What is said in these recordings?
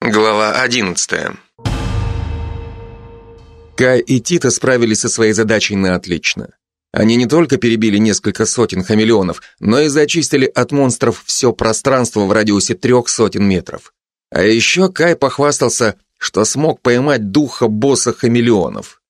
Глава одиннадцатая. Кай и Тита справились со своей задачей на отлично. Они не только перебили несколько сотен хамелеонов, но и зачистили от монстров все пространство в радиусе трех сотен метров. А еще Кай похвастался, что смог поймать духа босса хамелеонов.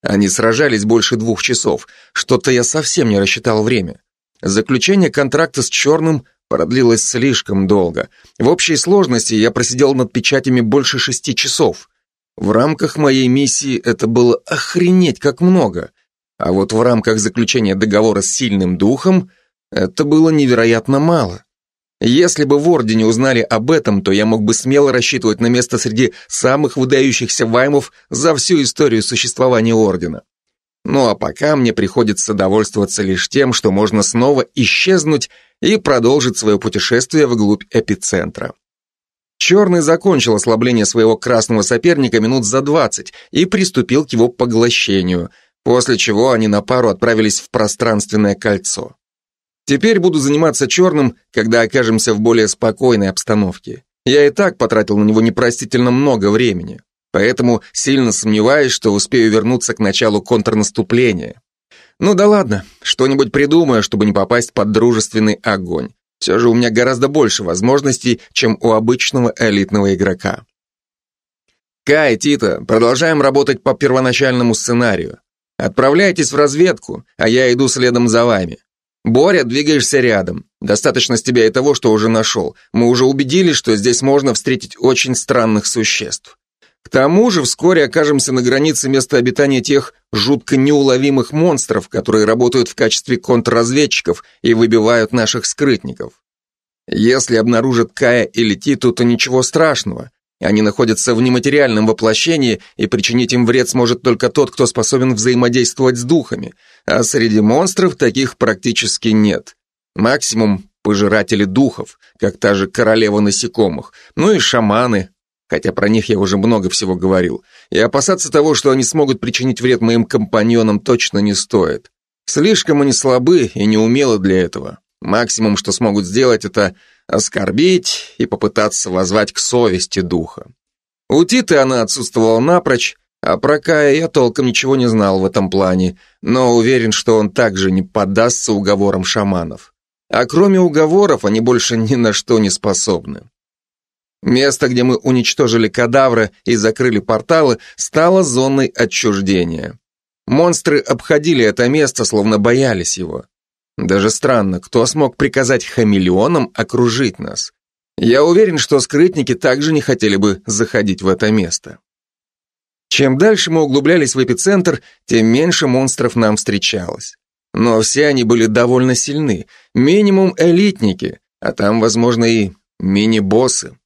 Они сражались больше двух часов, что-то я совсем не рассчитал время. Заключение контракта с Черным продлилось слишком долго. В общей сложности я просидел над печатями больше шести часов. В рамках моей миссии это было охренеть как много. А вот в рамках заключения договора с сильным духом это было невероятно мало. Если бы в Ордене узнали об этом, то я мог бы смело рассчитывать на место среди самых выдающихся ваймов за всю историю существования Ордена. Ну а пока мне приходится довольствоваться лишь тем, что можно снова исчезнуть и продолжить свое путешествие вглубь эпицентра. Черный закончил ослабление своего красного соперника минут за двадцать и приступил к его поглощению, после чего они на пару отправились в пространственное кольцо. Теперь буду заниматься черным, когда окажемся в более спокойной обстановке. Я и так потратил на него непростительно много времени поэтому сильно сомневаюсь, что успею вернуться к началу контрнаступления. Ну да ладно, что-нибудь придумаю, чтобы не попасть под дружественный огонь. Все же у меня гораздо больше возможностей, чем у обычного элитного игрока. Кай, Тита, продолжаем работать по первоначальному сценарию. Отправляйтесь в разведку, а я иду следом за вами. Боря, двигаешься рядом. Достаточно с тебя и того, что уже нашел. Мы уже убедились, что здесь можно встретить очень странных существ. К тому же вскоре окажемся на границе места обитания тех жутко неуловимых монстров, которые работают в качестве контрразведчиков и выбивают наших скрытников. Если обнаружат Кая или Титу, то ничего страшного. Они находятся в нематериальном воплощении, и причинить им вред сможет только тот, кто способен взаимодействовать с духами, а среди монстров таких практически нет. Максимум пожиратели духов, как та же королева насекомых, ну и шаманы, хотя про них я уже много всего говорил, и опасаться того, что они смогут причинить вред моим компаньонам, точно не стоит. Слишком они слабы и неумелы для этого. Максимум, что смогут сделать, это оскорбить и попытаться возвать к совести духа. У Титы она отсутствовала напрочь, а про Кая я толком ничего не знал в этом плане, но уверен, что он также не поддастся уговорам шаманов. А кроме уговоров, они больше ни на что не способны. Место, где мы уничтожили кадавры и закрыли порталы, стало зоной отчуждения. Монстры обходили это место, словно боялись его. Даже странно, кто смог приказать хамелеонам окружить нас? Я уверен, что скрытники также не хотели бы заходить в это место. Чем дальше мы углублялись в эпицентр, тем меньше монстров нам встречалось. Но все они были довольно сильны, минимум элитники, а там, возможно, и мини-боссы.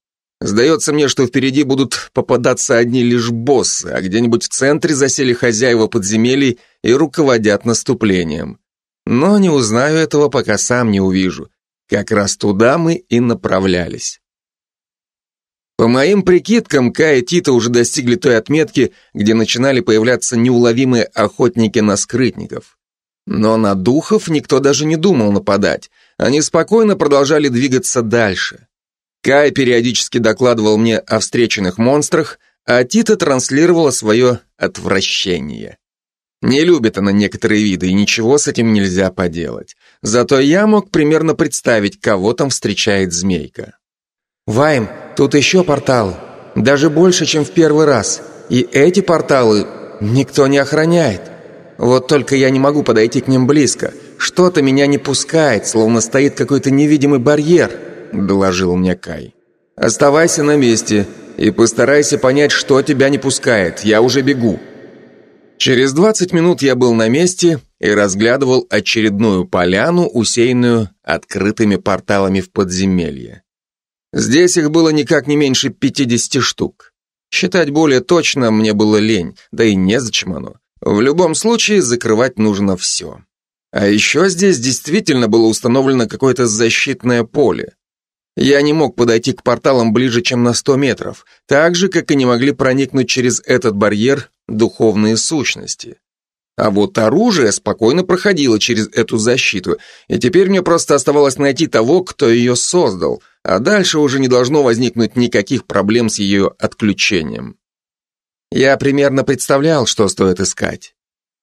Сдается мне, что впереди будут попадаться одни лишь боссы, а где-нибудь в центре засели хозяева подземелий и руководят наступлением. Но не узнаю этого, пока сам не увижу. Как раз туда мы и направлялись. По моим прикидкам, Кай и Тита уже достигли той отметки, где начинали появляться неуловимые охотники на скрытников. Но на духов никто даже не думал нападать. Они спокойно продолжали двигаться дальше. Кай периодически докладывал мне о встреченных монстрах, а Тита транслировала свое отвращение. Не любит она некоторые виды, и ничего с этим нельзя поделать. Зато я мог примерно представить, кого там встречает змейка. «Вайм, тут еще портал. Даже больше, чем в первый раз. И эти порталы никто не охраняет. Вот только я не могу подойти к ним близко. Что-то меня не пускает, словно стоит какой-то невидимый барьер». — доложил мне Кай. «Оставайся на месте и постарайся понять, что тебя не пускает. Я уже бегу». Через 20 минут я был на месте и разглядывал очередную поляну, усеянную открытыми порталами в подземелье. Здесь их было никак не меньше 50 штук. Считать более точно мне было лень, да и незачем оно. В любом случае закрывать нужно все. А еще здесь действительно было установлено какое-то защитное поле. Я не мог подойти к порталам ближе, чем на 100 метров, так же, как и не могли проникнуть через этот барьер духовные сущности. А вот оружие спокойно проходило через эту защиту, и теперь мне просто оставалось найти того, кто ее создал, а дальше уже не должно возникнуть никаких проблем с ее отключением. Я примерно представлял, что стоит искать.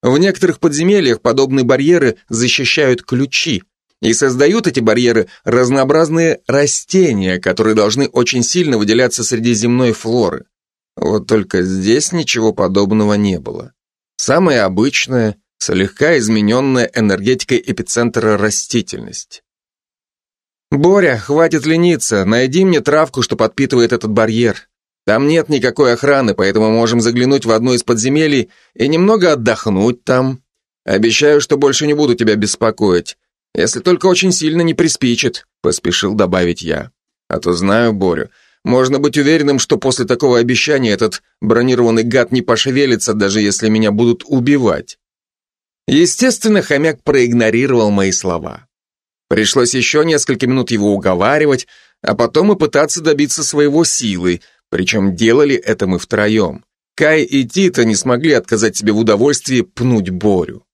В некоторых подземельях подобные барьеры защищают ключи, и создают эти барьеры разнообразные растения, которые должны очень сильно выделяться среди земной флоры. Вот только здесь ничего подобного не было. Самая обычная, слегка измененная энергетикой эпицентра растительность. «Боря, хватит лениться, найди мне травку, что подпитывает этот барьер. Там нет никакой охраны, поэтому можем заглянуть в одно из подземелий и немного отдохнуть там. Обещаю, что больше не буду тебя беспокоить, если только очень сильно не приспичит», — поспешил добавить я. «А то знаю Борю. Можно быть уверенным, что после такого обещания этот бронированный гад не пошевелится, даже если меня будут убивать». Естественно, хомяк проигнорировал мои слова. Пришлось еще несколько минут его уговаривать, а потом и пытаться добиться своего силы, причем делали это мы втроем. Кай и Тита не смогли отказать себе в удовольствии пнуть Борю.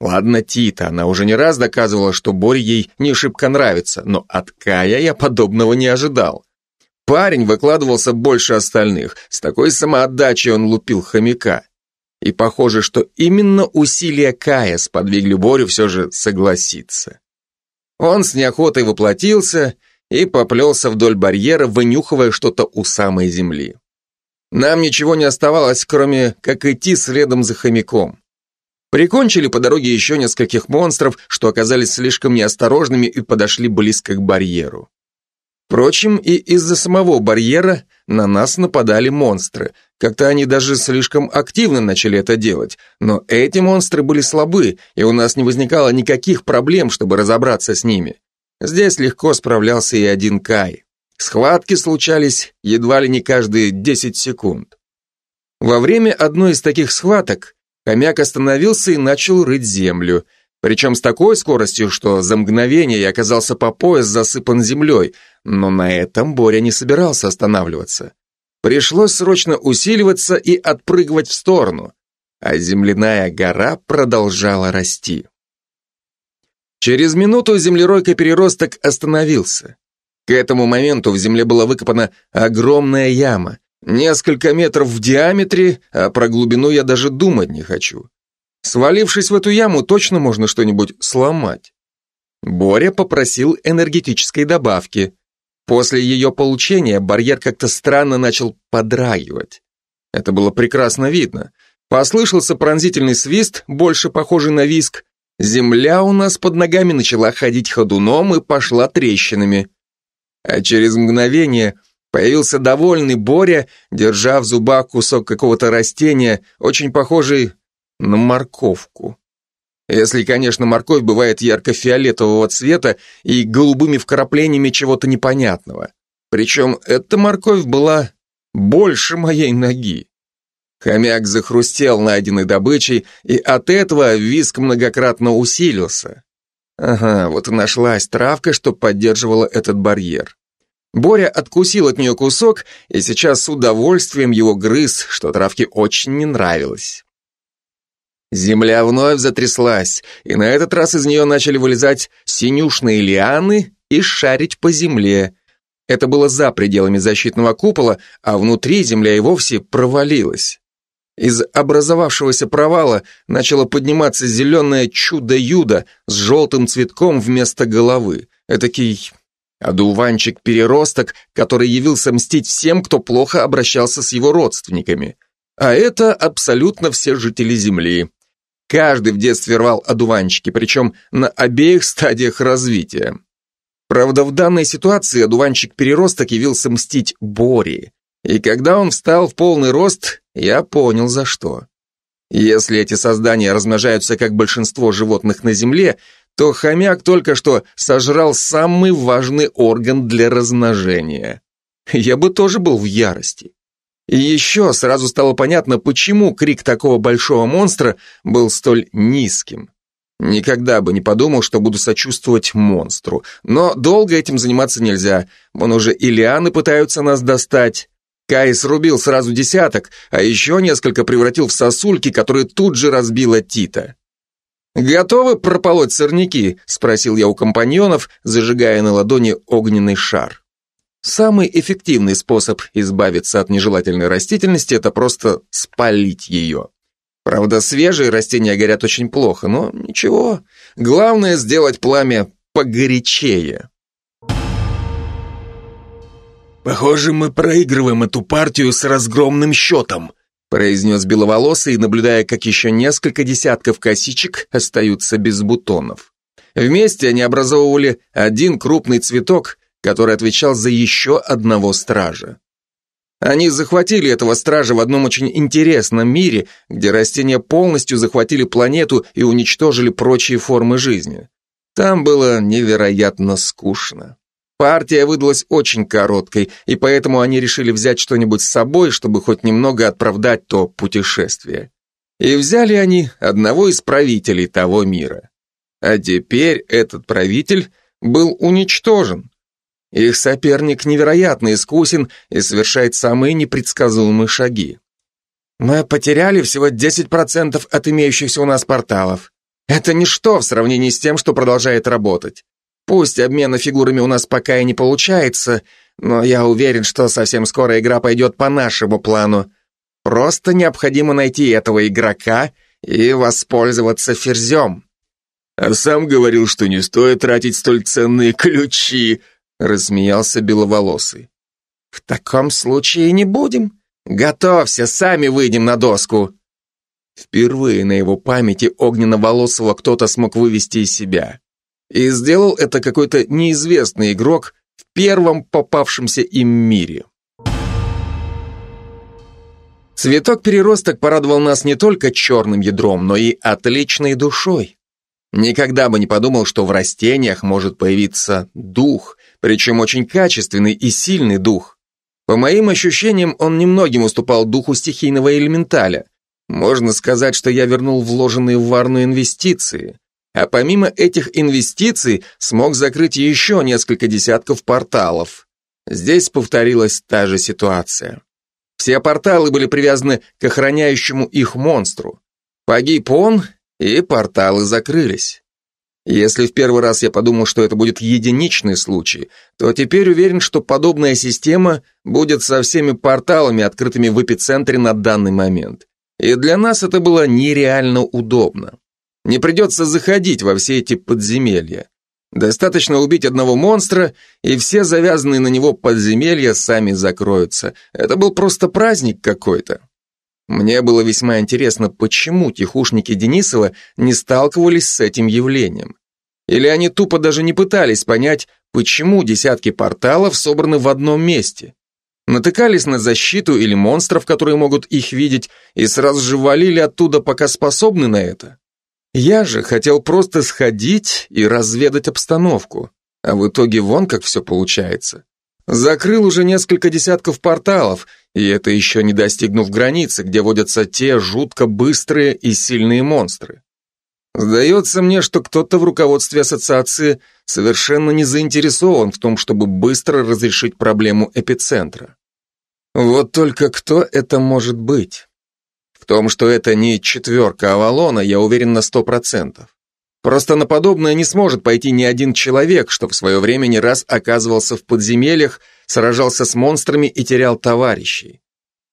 Ладно, Тита, она уже не раз доказывала, что Боре ей не шибко нравится, но от Кая я подобного не ожидал. Парень выкладывался больше остальных, с такой самоотдачей он лупил хомяка. И похоже, что именно усилия Кая сподвигли Борю все же согласиться. Он с неохотой воплотился и поплелся вдоль барьера, вынюхивая что-то у самой земли. Нам ничего не оставалось, кроме как идти следом за хомяком. Прикончили по дороге еще нескольких монстров, что оказались слишком неосторожными и подошли близко к барьеру. Впрочем, и из-за самого барьера на нас нападали монстры. Как-то они даже слишком активно начали это делать. Но эти монстры были слабы, и у нас не возникало никаких проблем, чтобы разобраться с ними. Здесь легко справлялся и один Кай. Схватки случались едва ли не каждые 10 секунд. Во время одной из таких схваток хомяк остановился и начал рыть землю, причем с такой скоростью, что за мгновение я оказался по пояс засыпан землей, но на этом Боря не собирался останавливаться. Пришлось срочно усиливаться и отпрыгивать в сторону, а земляная гора продолжала расти. Через минуту землеройка-переросток остановился. К этому моменту в земле была выкопана огромная яма, несколько метров в диаметре, а про глубину я даже думать не хочу. Свалившись в эту яму, точно можно что-нибудь сломать. Боря попросил энергетической добавки. После ее получения барьер как-то странно начал подрагивать. Это было прекрасно видно. Послышался пронзительный свист, больше похожий на виск, Земля у нас под ногами начала ходить ходуном и пошла трещинами. А через мгновение появился довольный Боря, держа в зубах кусок какого-то растения, очень похожий на морковку. Если, конечно, морковь бывает ярко-фиолетового цвета и голубыми вкраплениями чего-то непонятного. Причем эта морковь была больше моей ноги. Хомяк захрустел найденной добычей, и от этого виск многократно усилился. Ага, вот и нашлась травка, что поддерживала этот барьер. Боря откусил от нее кусок, и сейчас с удовольствием его грыз, что травке очень не нравилось. Земля вновь затряслась, и на этот раз из нее начали вылезать синюшные лианы и шарить по земле. Это было за пределами защитного купола, а внутри земля и вовсе провалилась. Из образовавшегося провала начало подниматься зеленое чудо-юдо с желтым цветком вместо головы. Этакий одуванчик-переросток, который явился мстить всем, кто плохо обращался с его родственниками. А это абсолютно все жители Земли. Каждый в детстве рвал одуванчики, причем на обеих стадиях развития. Правда, в данной ситуации одуванчик-переросток явился мстить Бори. И когда он встал в полный рост, я понял, за что. Если эти создания размножаются как большинство животных на Земле, то хомяк только что сожрал самый важный орган для размножения. Я бы тоже был в ярости. И еще сразу стало понятно, почему крик такого большого монстра был столь низким. Никогда бы не подумал, что буду сочувствовать монстру. Но долго этим заниматься нельзя. Вон уже и лианы пытаются нас достать. Кай срубил сразу десяток, а еще несколько превратил в сосульки, которые тут же разбила Тита. «Готовы прополоть сорняки?» – спросил я у компаньонов, зажигая на ладони огненный шар. Самый эффективный способ избавиться от нежелательной растительности – это просто спалить ее. Правда, свежие растения горят очень плохо, но ничего. Главное – сделать пламя погорячее. «Похоже, мы проигрываем эту партию с разгромным счетом», произнес беловолосый, наблюдая, как еще несколько десятков косичек остаются без бутонов. Вместе они образовывали один крупный цветок, который отвечал за еще одного стража. Они захватили этого стража в одном очень интересном мире, где растения полностью захватили планету и уничтожили прочие формы жизни. Там было невероятно скучно. Партия выдалась очень короткой, и поэтому они решили взять что-нибудь с собой, чтобы хоть немного оправдать то путешествие. И взяли они одного из правителей того мира. А теперь этот правитель был уничтожен. Их соперник невероятно искусен и совершает самые непредсказуемые шаги. Мы потеряли всего 10% от имеющихся у нас порталов. Это ничто в сравнении с тем, что продолжает работать. Пусть обмена фигурами у нас пока и не получается, но я уверен, что совсем скоро игра пойдет по нашему плану. Просто необходимо найти этого игрока и воспользоваться ферзем. А сам говорил, что не стоит тратить столь ценные ключи, рассмеялся беловолосый. В таком случае не будем. Готовься, сами выйдем на доску. Впервые на его памяти огненно-волосого кто-то смог вывести из себя. И сделал это какой-то неизвестный игрок в первом попавшемся им мире. Цветок-переросток порадовал нас не только черным ядром, но и отличной душой. Никогда бы не подумал, что в растениях может появиться дух, причем очень качественный и сильный дух. По моим ощущениям, он немногим уступал духу стихийного элементаля. Можно сказать, что я вернул вложенные в варну инвестиции а помимо этих инвестиций смог закрыть еще несколько десятков порталов. Здесь повторилась та же ситуация. Все порталы были привязаны к охраняющему их монстру. Погиб он, и порталы закрылись. Если в первый раз я подумал, что это будет единичный случай, то теперь уверен, что подобная система будет со всеми порталами, открытыми в эпицентре на данный момент. И для нас это было нереально удобно. Не придется заходить во все эти подземелья. Достаточно убить одного монстра, и все завязанные на него подземелья сами закроются. Это был просто праздник какой-то. Мне было весьма интересно, почему тихушники Денисова не сталкивались с этим явлением. Или они тупо даже не пытались понять, почему десятки порталов собраны в одном месте. Натыкались на защиту или монстров, которые могут их видеть, и сразу же валили оттуда, пока способны на это. Я же хотел просто сходить и разведать обстановку, а в итоге вон как все получается. Закрыл уже несколько десятков порталов, и это еще не достигнув границы, где водятся те жутко быстрые и сильные монстры. Сдается мне, что кто-то в руководстве ассоциации совершенно не заинтересован в том, чтобы быстро разрешить проблему эпицентра. Вот только кто это может быть? В том, что это не четверка Авалона, я уверен на сто процентов. Просто на подобное не сможет пойти ни один человек, что в свое время не раз оказывался в подземельях, сражался с монстрами и терял товарищей.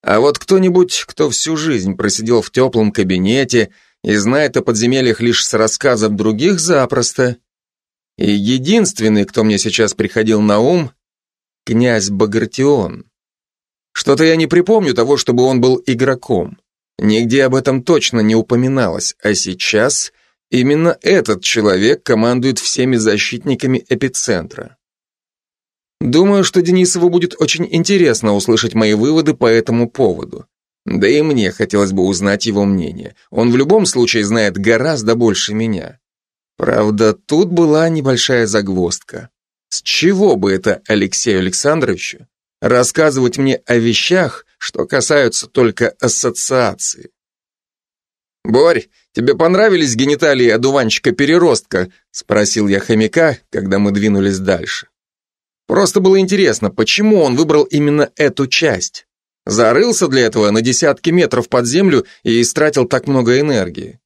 А вот кто-нибудь, кто всю жизнь просидел в теплом кабинете и знает о подземельях лишь с рассказов других запросто. И единственный, кто мне сейчас приходил на ум, князь Багратион. Что-то я не припомню того, чтобы он был игроком. Нигде об этом точно не упоминалось, а сейчас именно этот человек командует всеми защитниками эпицентра. Думаю, что Денисову будет очень интересно услышать мои выводы по этому поводу. Да и мне хотелось бы узнать его мнение. Он в любом случае знает гораздо больше меня. Правда, тут была небольшая загвоздка. С чего бы это Алексею Александровичу рассказывать мне о вещах, что касаются только ассоциации. «Борь, тебе понравились гениталии одуванчика-переростка?» спросил я хомяка, когда мы двинулись дальше. Просто было интересно, почему он выбрал именно эту часть. Зарылся для этого на десятки метров под землю и истратил так много энергии.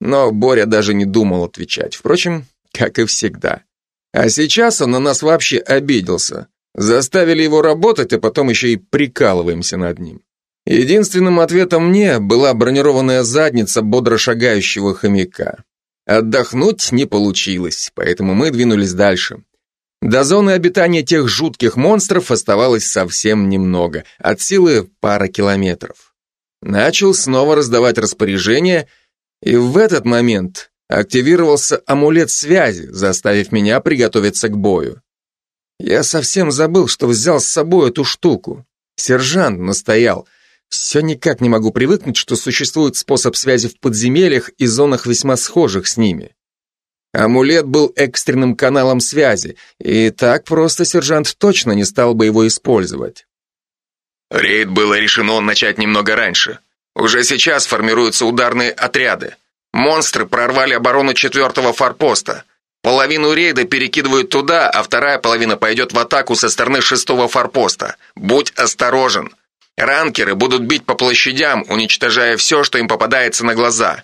Но Боря даже не думал отвечать, впрочем, как и всегда. А сейчас он на нас вообще обиделся. Заставили его работать, а потом еще и прикалываемся над ним. Единственным ответом мне была бронированная задница бодро шагающего хомяка. Отдохнуть не получилось, поэтому мы двинулись дальше. До зоны обитания тех жутких монстров оставалось совсем немного, от силы пара километров. Начал снова раздавать распоряжения, и в этот момент активировался амулет связи, заставив меня приготовиться к бою. Я совсем забыл, что взял с собой эту штуку. Сержант настоял – все никак не могу привыкнуть, что существует способ связи в подземельях и зонах весьма схожих с ними. Амулет был экстренным каналом связи, и так просто сержант точно не стал бы его использовать. Рейд было решено начать немного раньше. Уже сейчас формируются ударные отряды. Монстры прорвали оборону четвертого форпоста. Половину рейда перекидывают туда, а вторая половина пойдет в атаку со стороны шестого форпоста. Будь осторожен. Ранкеры будут бить по площадям, уничтожая все, что им попадается на глаза.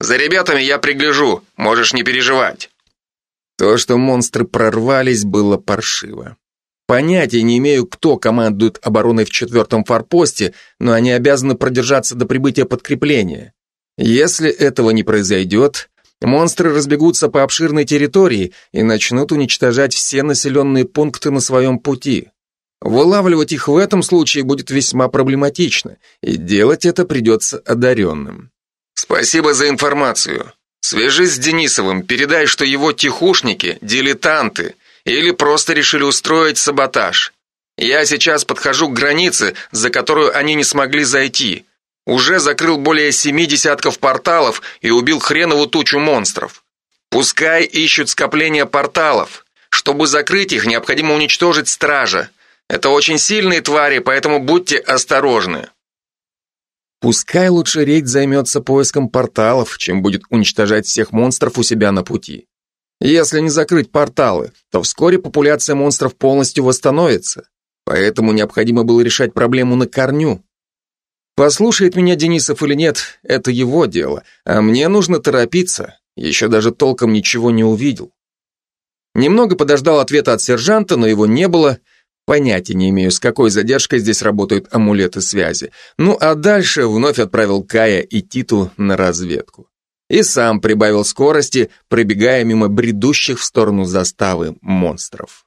За ребятами я пригляжу, можешь не переживать. То, что монстры прорвались, было паршиво. Понятия не имею, кто командует обороной в четвертом форпосте, но они обязаны продержаться до прибытия подкрепления. Если этого не произойдет, монстры разбегутся по обширной территории и начнут уничтожать все населенные пункты на своем пути. Вылавливать их в этом случае будет весьма проблематично, и делать это придется одаренным. Спасибо за информацию. Свяжись с Денисовым, передай, что его тихушники – дилетанты или просто решили устроить саботаж. Я сейчас подхожу к границе, за которую они не смогли зайти. Уже закрыл более семи десятков порталов и убил хренову тучу монстров. Пускай ищут скопление порталов. Чтобы закрыть их, необходимо уничтожить стража. Это очень сильные твари, поэтому будьте осторожны. Пускай лучше рейд займется поиском порталов, чем будет уничтожать всех монстров у себя на пути. Если не закрыть порталы, то вскоре популяция монстров полностью восстановится. Поэтому необходимо было решать проблему на корню. Послушает меня Денисов или нет, это его дело, а мне нужно торопиться, еще даже толком ничего не увидел. Немного подождал ответа от сержанта, но его не было, Понятия не имею, с какой задержкой здесь работают амулеты связи. Ну а дальше вновь отправил Кая и Титу на разведку. И сам прибавил скорости, пробегая мимо бредущих в сторону заставы монстров.